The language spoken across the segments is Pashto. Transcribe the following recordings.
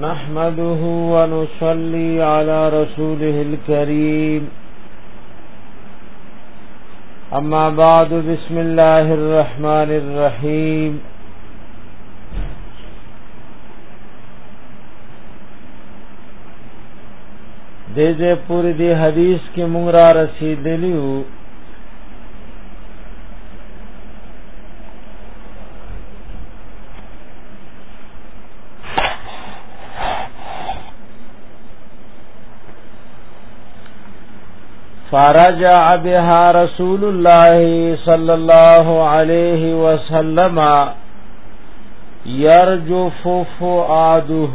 نحمده ونصلي على رسوله الكريم اما بعد بسم الله الرحمن الرحيم دیزه پوری دی حدیث کې مونږ را رسیدلیو فرجع بها رسول الله صلى الله عليه وسلم يرجف فؤاده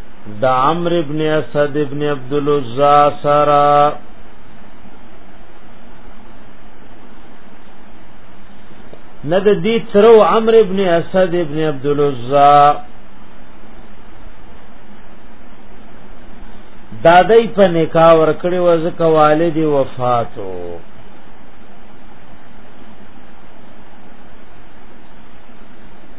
د عمرو ابن اسد ابن عبد العزى سره نه د دې ترو عمرو ابن اسد ابن عبد العزى دادای په نکاح ور کړی و ځکه والد وفاتو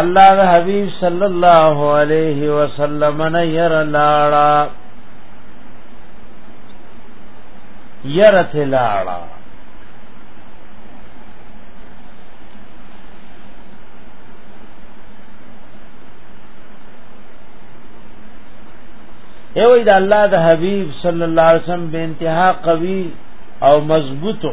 الله د حبيب صلى الله عليه وسلم نه ير لاړه ير ته لاړه یو د الله د حبیب صلی الله علیه وسلم به انتها قوی او مضبوطو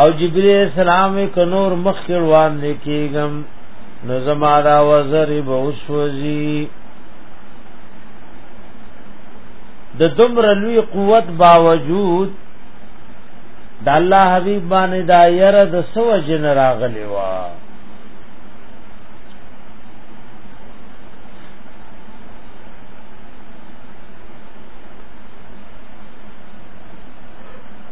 او جبريل السلام ک نور مخ روان لیکيګم نو زما دا وزر به وسوځي د دمر لوی قوت باوجود د الله حبيب باندې دا يره د سو جن راغلی و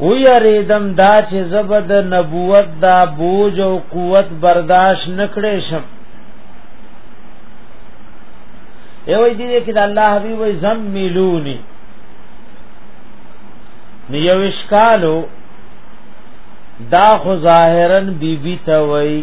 ویریدم دا چې زبد نبوت دا بوج او قوت برداشت نکړې شم ایو دې کې د الله حبیب وي زم ملونی نیو اشکالو دا خو ظاهرا بیبی ته وای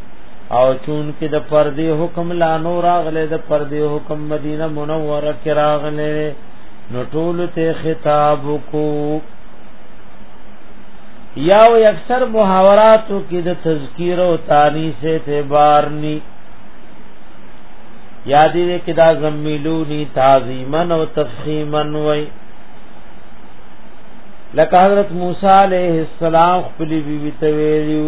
او چون کې د پردي حکم لا نور اغله د پردي حکم مدینه منوره کې راغله نو ټول ته خطاب کو یا و اکثر محاوراتو کې د تذکیر او تانی سے اعتبار ني یادې دې کې دا زمیلونی تعظیمن او تفخیمن وای لکه حضرت موسی علیہ السلام خپل بیبي ته ویلو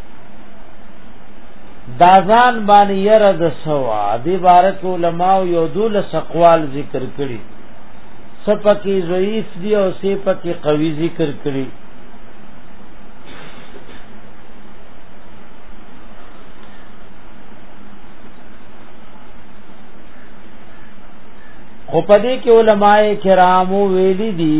دا ځان باندې یره د سوا د عبارت علماء یو دول سقوال ذکر کړي سپکی ضعیف دی او سپکی قوی ذکر کړي خو پدې کې علماء کرامو ویلي دي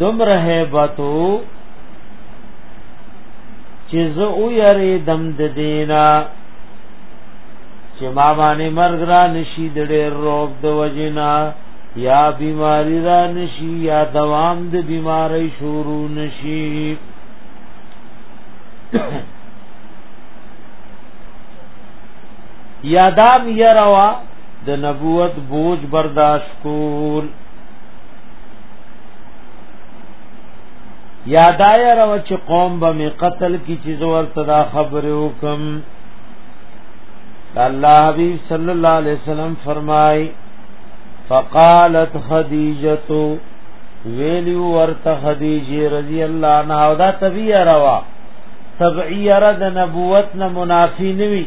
دومره هیبتو چې زه او یری دم د دینا چې ما باندې مرګ را نشي د ډېر روغ د وجنا یا بیماری را نشي یا دوام د بیماری شروع نشي یادام یروا د نبوت بوج برداشت کول یا دایر او چې قوم به می قتل کی چې زور تدا خبر وکم الله حبیب صلی الله علیه وسلم فرمای فقالت خدیجه ویلی ورت خدیجه رضی الله عنها دا طبیعه روا طبعی رد نبوت نه منافی نوی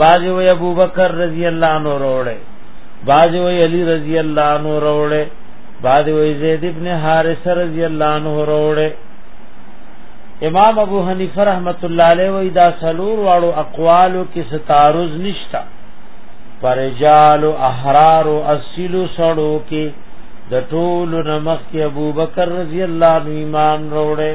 باز وی ابو بکر رضی الله عنه وروړي باز وی علی رضی الله عنه وروړي باز وی زید ابن حارث رضی الله عنه وروړي امام ابو حنیفه رحمت الله علیه وی دا سلور واړو اقوالو کې ستارز نشتا پرجال احرار اصل سړو کې د ټول نمخ کې ابو بکر رضی الله عنه امام وروړي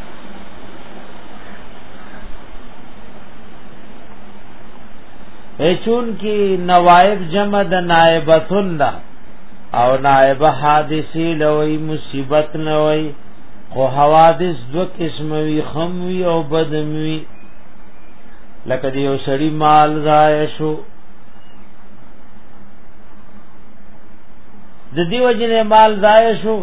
چون کی نوائب جمع د نائبتن دا او نائب حادثی لوی مصیبت نوئی خو حوادث دو قسم وی خم وی او بدم وی لکه دی یو سړی مال ضایع شو د دیو جنې مال ضایع شو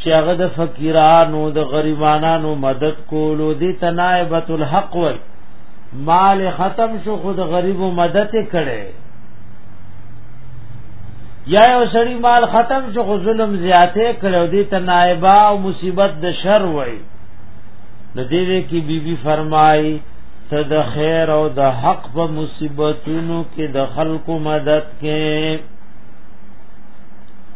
چې هغه د فقیرانو د غریبانو مدد کولو دي تنایبت الحق وای مال ختم شو خود غریبو مدد کړي یا یو سړی مال ختم شو خو ظلم زیاته کړو دي تنایبا او مصیبت د شر وای د دې کې بیبي فرمای ته د خیر او د حق په مصیبتونو کې د خلکو مدد کې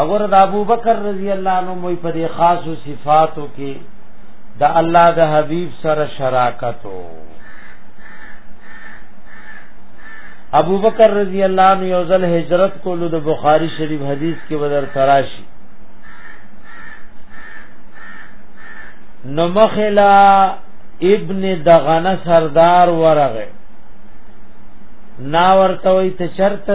اور د ابو بکر رضی الله عنه مو په دې خاص صفاتو کې د الله د حبیب سره شراکت او ابو بکر رضی الله عنه یو ځل هجرت کولو د بخاری شریف حدیث کې بدر تراشی نمخلا ابن دغنه سردار ورغه نا ورته وي ته چرته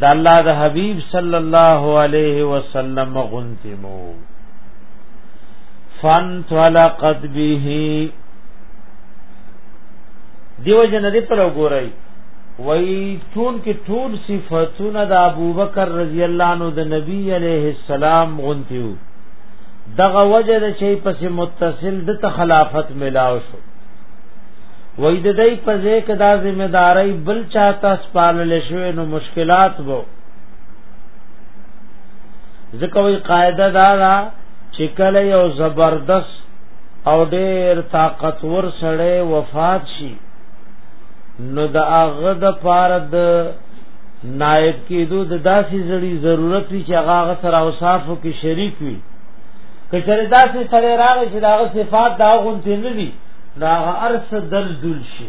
دا الله د حبیب صلی الله علیه وسلم غنتی مو فن طلقت به دیو جن دې پر وګورئ وای ټول کې ټول صفاتونه د ابوبکر رضی الله عنه د نبی علیه السلام غونتیو دغه وجه د شی پس متصل د خلافت ملاو شو وای د دې په ځای کې دا ذمہ داري بل چاته پالل شوی نو مشکلات وو ځکه وی قاعده دا دا چې کله یو زبردست او ډیر طاقتور سړی وفات شي نو د هغه د پاره د نائب کېدو د داسې زړی ضرورت وي چې هغه سره اوصافو کې شریک وي که چېرې داسې سره راغی چې داغه صفات دا غونته نه دي دا هغه ارث دل دل شي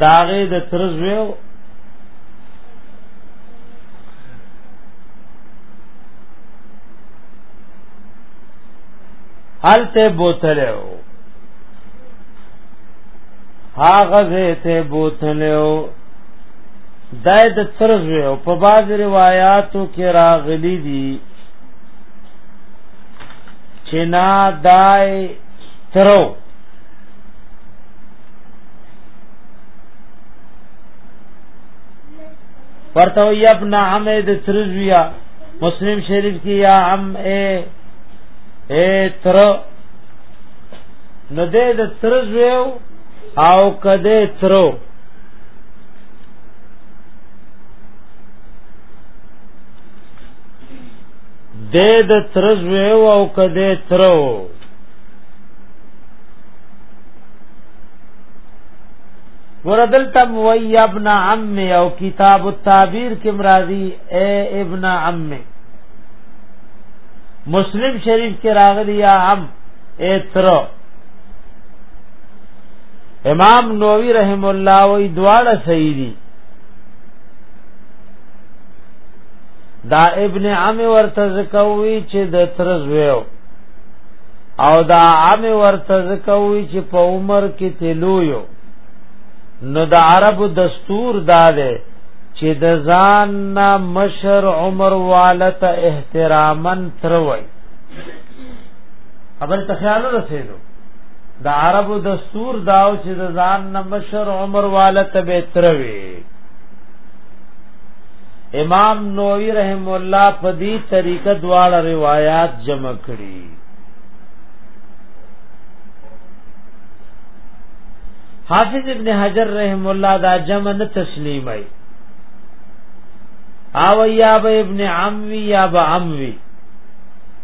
داغه د ترزویو هلته بوتلو هاغه زیته بوتلو دای د ترزویو په باز روایتو کې راغلي دي چې نا دای ترو ورته وی ابن عم د ترزویا مسلم شریف کی یا عم اے اے تر نو دې د ترزویو او کده ترو د د ترز ویو او کده ترو وردل تم وی ابن عم او کتاب التعبیر کم راضی اے ابن عم مسلم شریف کې راغلی یا عم اے ترو امام نووي رحم الله وی دواړه صحیح دي دا ابن عم ورته زکوي چې د ترز ویو او دا عم ورته زکوي چې په عمر کې تلو یو نو د عرب دستور دا دی چې د ځان نه مشر عمر والته احتراما تروي خبر ته خیال رسیدو د عرب دستور داو چې د ځان نه مشر عمر والته به تروي امام نووي رحم الله په دې طریقه دواړه روایت جمع کړي حافظ ابن حجر رحم الله دا جمع نه تسلیمای او یا به ابن عموی یا به عموی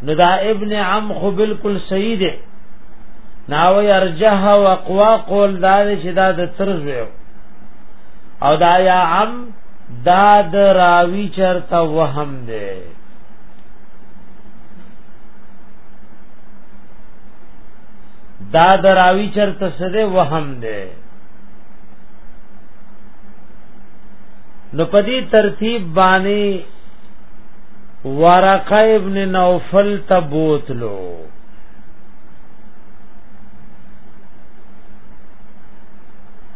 نو دا ابن عم خو بالکل صحیح دی ناوی ارجح و اقوا قول دا چې دا د ترز ویو او دا یا عم دا د راوی چرته وهم دی دا د راوی چرته سره وهم دی نو پدی ترتیب باندې ورقه ابن نوفل تبوتلو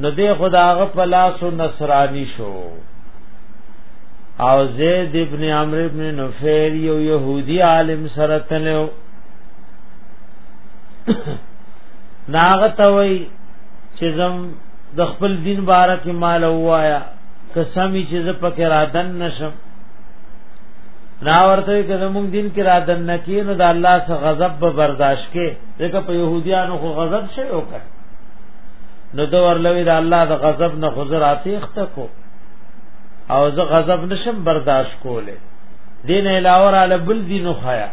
نو دې خداغه په لاس نصرانی شو او زید ابن عمرو ابن نفیر یو يهودي عالم سره تلو ناغتوي چې زم د خپل دین باره کې مال وایا قسمی چې ز پکې رادن نشم نا ورته کې زموږ دین کې رادن نکې نو د الله څخه غضب به برداشت کې ځکه په يهوديانو خو غضب شوی وکړ نو دو ورلوی دا الله د غضب نه خزر آتیخت کو او زه غضب نشم برداشت کوله دین علاوه را لبل دینو خیا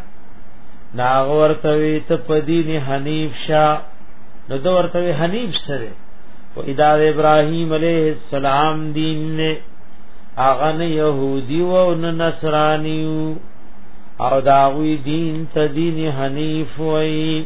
ناغ ورتوی ته په دین حنیف شا نو دو ورتوی حنیف سره و ادا ابراهیم علیه السلام دین نه اغه نه يهودي او نه نصراني او داوی دین ته دین حنیف وای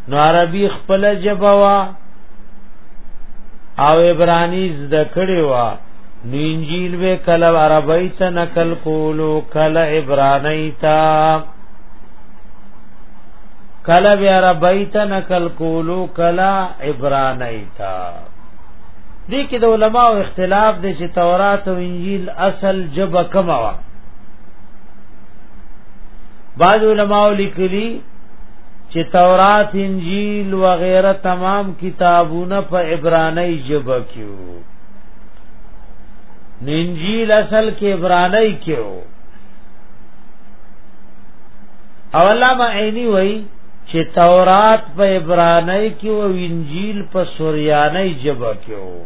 نو عربي خپل جبوا او عبرانی زده کړي وا نو انجیل به کله عربی ته نقل کولو کله عبرانی ته کله به عربی ته نقل کولو کله عبرانی ته دې کې د علماو اختلاف دی چې تورات او انجیل اصل جبه کما وا بعض علماء لیکلي چې تورات انجیل و غیره تمام کتابونه په عبرانی ژبه کې وو انجیل اصل کې عبرانی کې وو او علامه عینی وای چې تورات په عبرانی کې او انجیل په سوریانی ژبه کې وو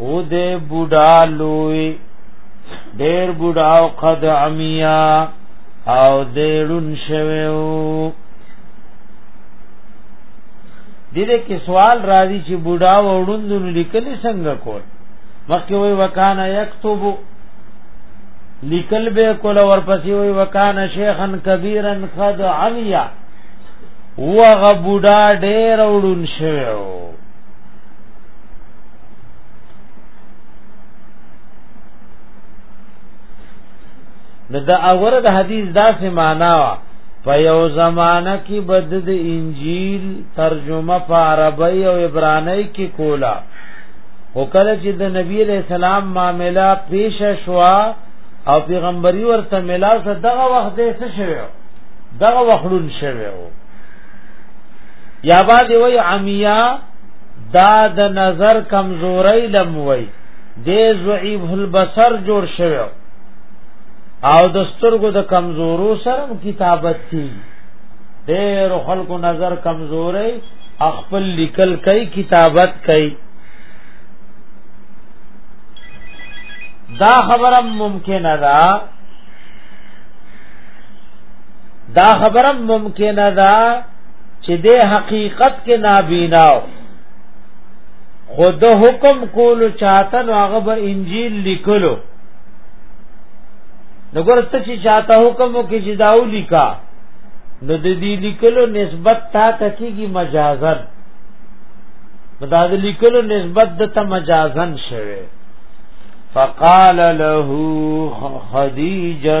او دې بوډا لوی ډېر بوډا او قد عمیا او دې ړون شوی وو دې کې سوال راځي چې بوډا وړوند لیکل څنګه کول مخکې وای وکانا یكتب لیکل به کول ورپسې وای وکانا شیخن کبیرن قد عمیا وغه بوډا ډېر وړون شوی نو دا اور د حدیث داسې معنا وا په یو زمانہ کې بد د انجیل ترجمه په عربی او عبرانی کې کولا او کله چې د نبی علیہ السلام معاملہ پیش شوا او پیغمبري ورته ملاو ته دغه وخت یې څه شوی دغه وخلون شوی یا با دی وی عمیا دا د نظر کمزوري لم وی د ضعیف البصر جوړ شوی او د سترګو د کمزورو سره کتابت کی ډېر خلکو نظر کمزوري خپل لیکل کوي کتابت کوي دا خبره ممکنه ده دا خبره ممکنه ده چې د حقیقت کې نابیناو خود حکم کولو چاته نو هغه به انجیل لیکلو نو ګورته چې چاته حکم وکړي چې داو لیکا نو د دې لیکلو نسبت تا ته کیږي مجازن دا د لیکلو نسبت د ته مجازن شوه فقال له خدیجه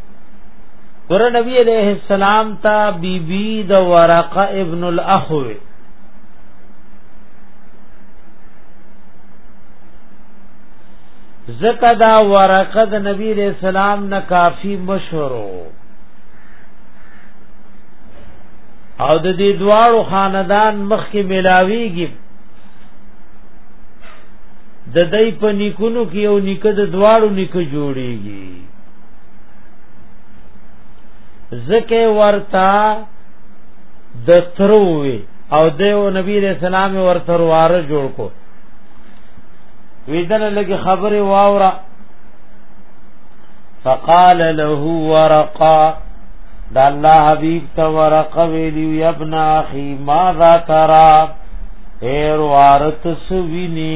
ګور نبی علیہ السلام تا بی بی د ورقه ابن الاخوه زکه دا ورقه د نبی علیہ السلام نه کافی مشهور او د دې دواړو خاندان مخ کې ملاویږي د دای په نیکونو کې یو نیکه د دواړو نیکه جوړیږي زکه ورتا د تروي او د نبی رسول الله ورته وار جوړ کو ویدن لګي خبره واورا فقال له ورقا دا الله حبیب ته ورقه ویلی یا ابن اخي ماذا ترى ایر وارت سوینی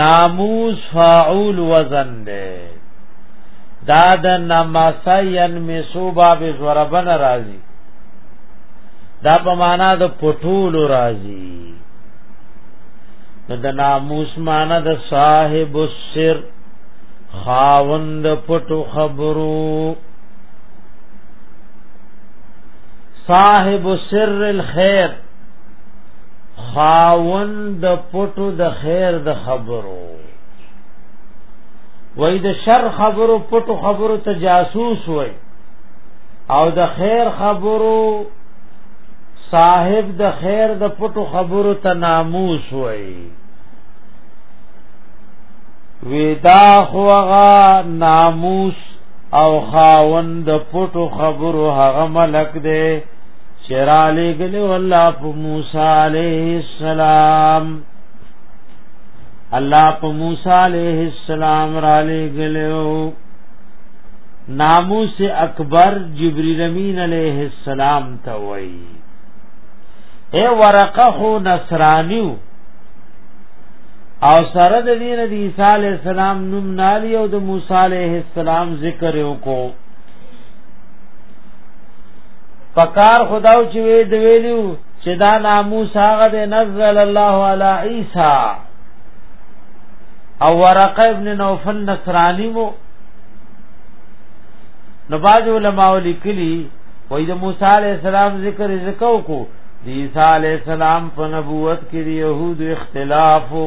ناموس فاعول وزن دے دا د نمسا ینمسو باب زوربن راضی دا په معنا د پټول راضی نو د ناموس معنا د صاحب السر خاوند پټو خبرو صاحب سر الخير خاوند د پټو د خیر د خبرو وای د شر خبرو پټو خبرو ته جاسوس وای او د خیر خبرو صاحب د خیر د پټو خبرو ته ناموس وای ودا خوغا ناموس او خاوند پټو خبرو هغه ملک دی چرا لګلی والله په موسی عليه السلام الله په موسی عليه السلام را لګلو ناموس اکبر جبريل امين عليه السلام ته وای اے ورقه خو نصرانیو او سره د دین د عیسی علی السلام نوم نالی او د موسی علیه السلام ذکر وکړو پکار خداو چې وی دی ویلو چې دا ناموس هغه د نزل الله علی عیسی او ورقه ابن نوفل نصرانی مو نو باج علماء لیکلی وای د موسی علی السلام ذکر زکو کو د عیسی علی السلام په نبوت کې د يهود اختلاف وو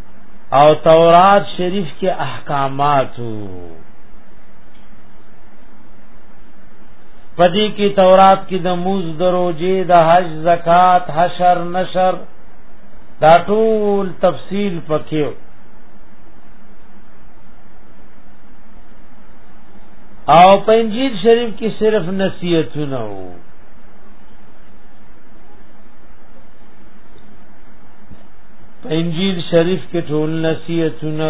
او تورات شریف کې احکامات پدې کې تورات کې د موز دروځي د حج زکات حشر نشر دا ټول تفصیل پکې او پنځیر شریف کې صرف نصیحتونه وو په انجیل شریف کې ټول نصیحتونه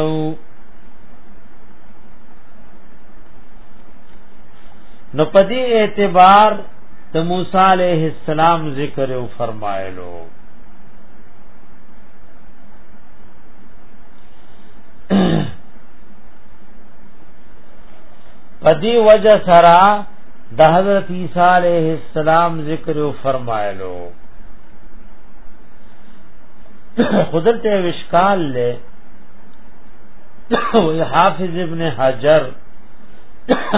نو په دې اعتبار د موسی علیه السلام ذکر او فرمایلو پدی وجہ سرا د حضرت عیسی علیہ السلام ذکر او فرمایلو خودل ته وشکال له وی حافظ ابن حجر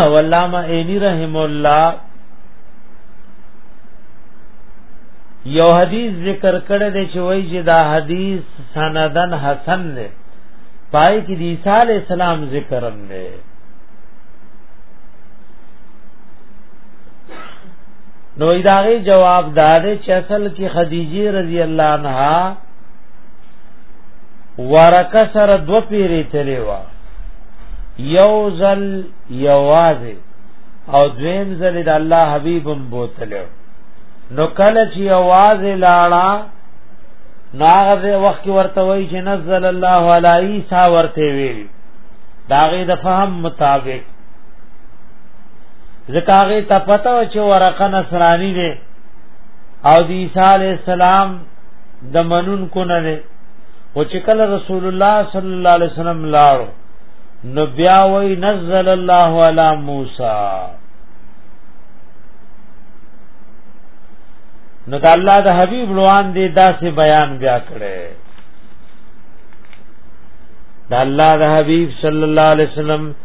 او علامہ عینی رحم الله یو حدیث ذکر کړی دی چې وایي چې دا حدیث سندن حسن دی پای کې د عیسی علی السلام ذکر هم دی نو ادارې جواب دار چې اصل کې خدیجه رضی الله عنها ورکه سره دو پیری تللی و یو ځل یوازې او دویم ځل د الله حبیبم بوتلو نو کله چې یوازې لاړه ناغه وخت کې ورته وای چې نزل الله علی عیسی ورته وی داغه د فهم مطابق ځکه هغه ته پته و چې ورقه نصرانی دی او د عیسی علی السلام د منون کو نه دی او چې کله رسول الله صلی الله علیه وسلم لاړ نو بیا وی نزل الله علی موسی نو د الله د حبیب روان دی داسې بیان بیا کړي د الله د حبیب صلی الله علیه وسلم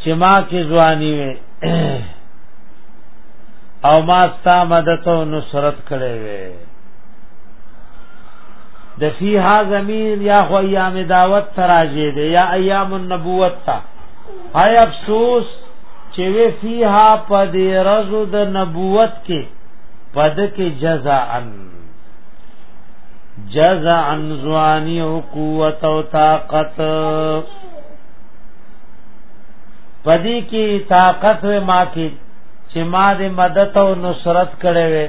چې ما کې ځواني وي او ما ستا مدد او نصرت کړې وي د فیها زمیر یا خو ایام دعوت تراجه دی یا ایام النبوت تا هاي افسوس چې وی فیها په دې رزو د نبوت کې پد کې جزاء جزاء ځواني او قوت او طاقت پدی کی طاقت و ما کی چې ما دې مدد او نصرت کړې وې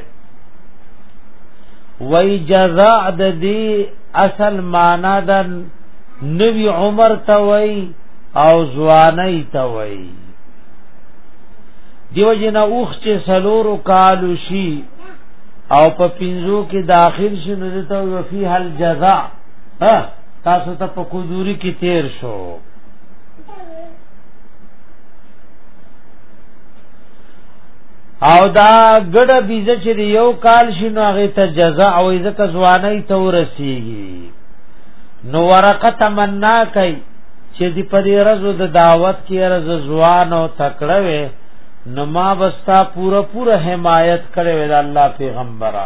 وای جزاء د دې اصل معنا د نوی عمر ته وای او ځواني ته وای دیو جن اوخ چې سلور کالو شي او په پینزو کې داخل شي نو ته وفي هل جزاء ها تاسو ته په کوزوري کې تیر شو او دا ګډه بیزه چې یو کال شنو هغه ته جزاء او عزت ځواني ته ورسیږي نو ورقه تمنا کوي چې دی په دې رزو د دعوت کې رز ځوان او تکړه وي نو ما بستا پورا پورا حمایت کړې وې د الله پیغمبره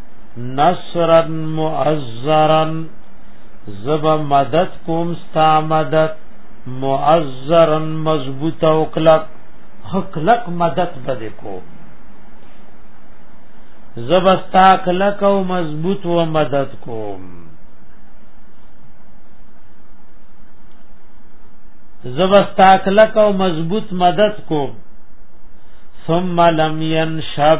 نصرا مؤذرا زب مدد کوم ستا مدد مؤذرا مضبوط او کلک خلق مدد بده کو زب ستا کلک او مضبوط و مدد کوم زب ستا کلک او مضبوط مدد کوم ثم لم ينشب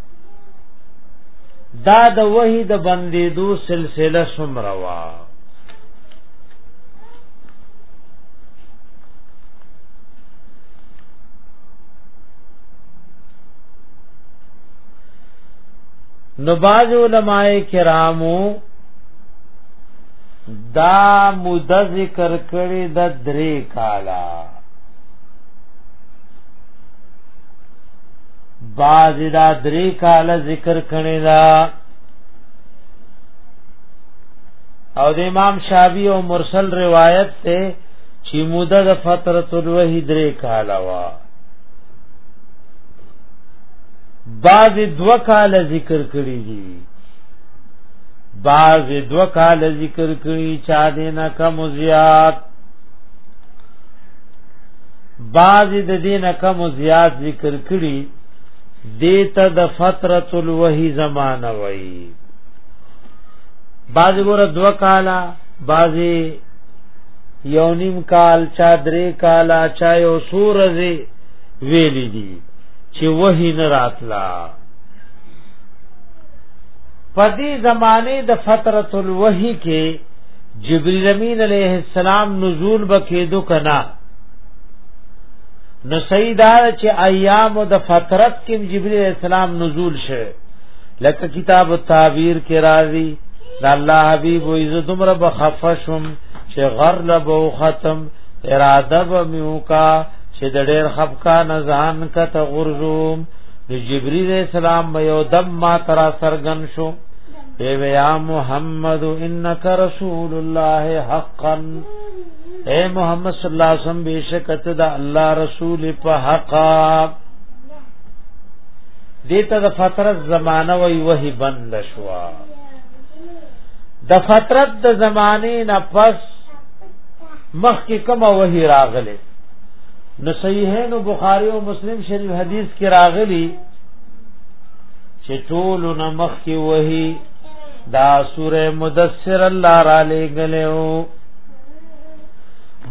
دا د وحی د بندیدو سلسله سمره وا نو باز علماء کرامو دا مد ذکر کړی د درې کالا باز دا درې کال ذکر کړي دا او د امام شافعي او مرسل روایت ته چې موده د فترت الوحی درې کال وا باز دو کال ذکر کړي دي باز دو کال ذکر کړي چا دې نه کم زیات بعضی د دین کم او زیات ذکر کړي دیتا د فترۃ الوحی زمانہ وای بعضی ګور دو کالا بعضی یونیم کال چا درې کالا چا یو سورزه ویل دي چې وحی نه راتلا پدی زمانه د فترۃ الوحی کې جبريل امين عليه السلام نزول بکیدو کنا نو سیدا چې ایام د فترت کې جبريل السلام نزول شوه لکه کتاب التعبیر کې راځي دا الله حبيب و عزت دمر بخفشم چې غر لبو ختم اراده به میوکا چې د ډېر خفقا نزان کته غرزوم د جبريل السلام یو دم ما ترا سرغن شو اے یا محمد انک رسول الله حقا اے محمد صلی الله علیه وسلم بیشک ته د الله رسول په حق دیته د فترت زمانہ وی وਹੀ بند شوا د فترت د زمانه نه پس مخ کې کوم وਹੀ راغله نو صحیحین بخاری او مسلم شریف حدیث کې راغلی چې ټول نمخ کې وਹੀ دا سوره مدثر الله را لګلو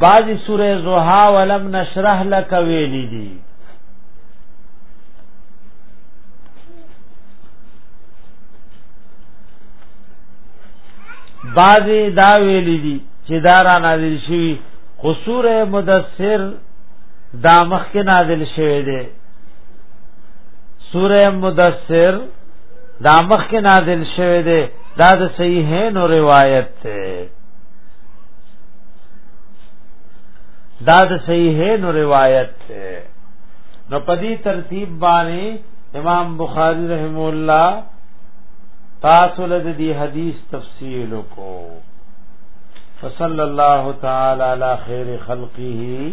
بعضی سوره زوحا ولم نشرح لك ویل دي بعضی دا ویل دي چې دا را نازل شي قصور مدثر دا مخک نازل شوی دی سوره مدثر دا مخ کې نازل شوه دی دا د صحیح نو روایت ته دا د صحیح نو روایت ته نو پدی ترتیب باندې امام بخاری رحم الله تاسو له دې حدیث تفصیل کو فصلی الله تعالی علی خیر خلقه